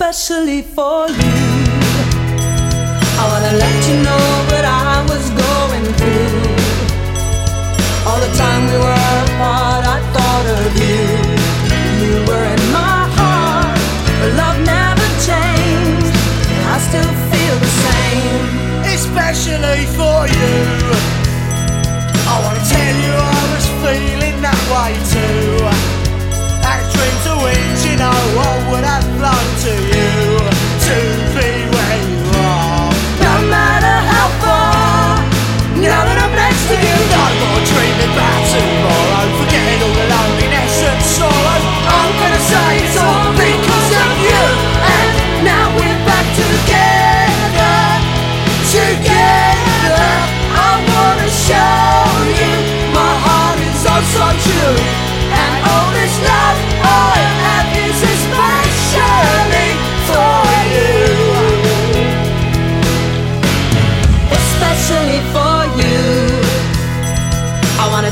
especially for you. I wanna let you know what I was going through. All the time we were apart, I thought of you. You were in my heart, but love never changed. I still feel the same, especially for you. I wanna tell you I was feeling that way too.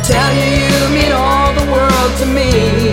tell you you mean all the world to me.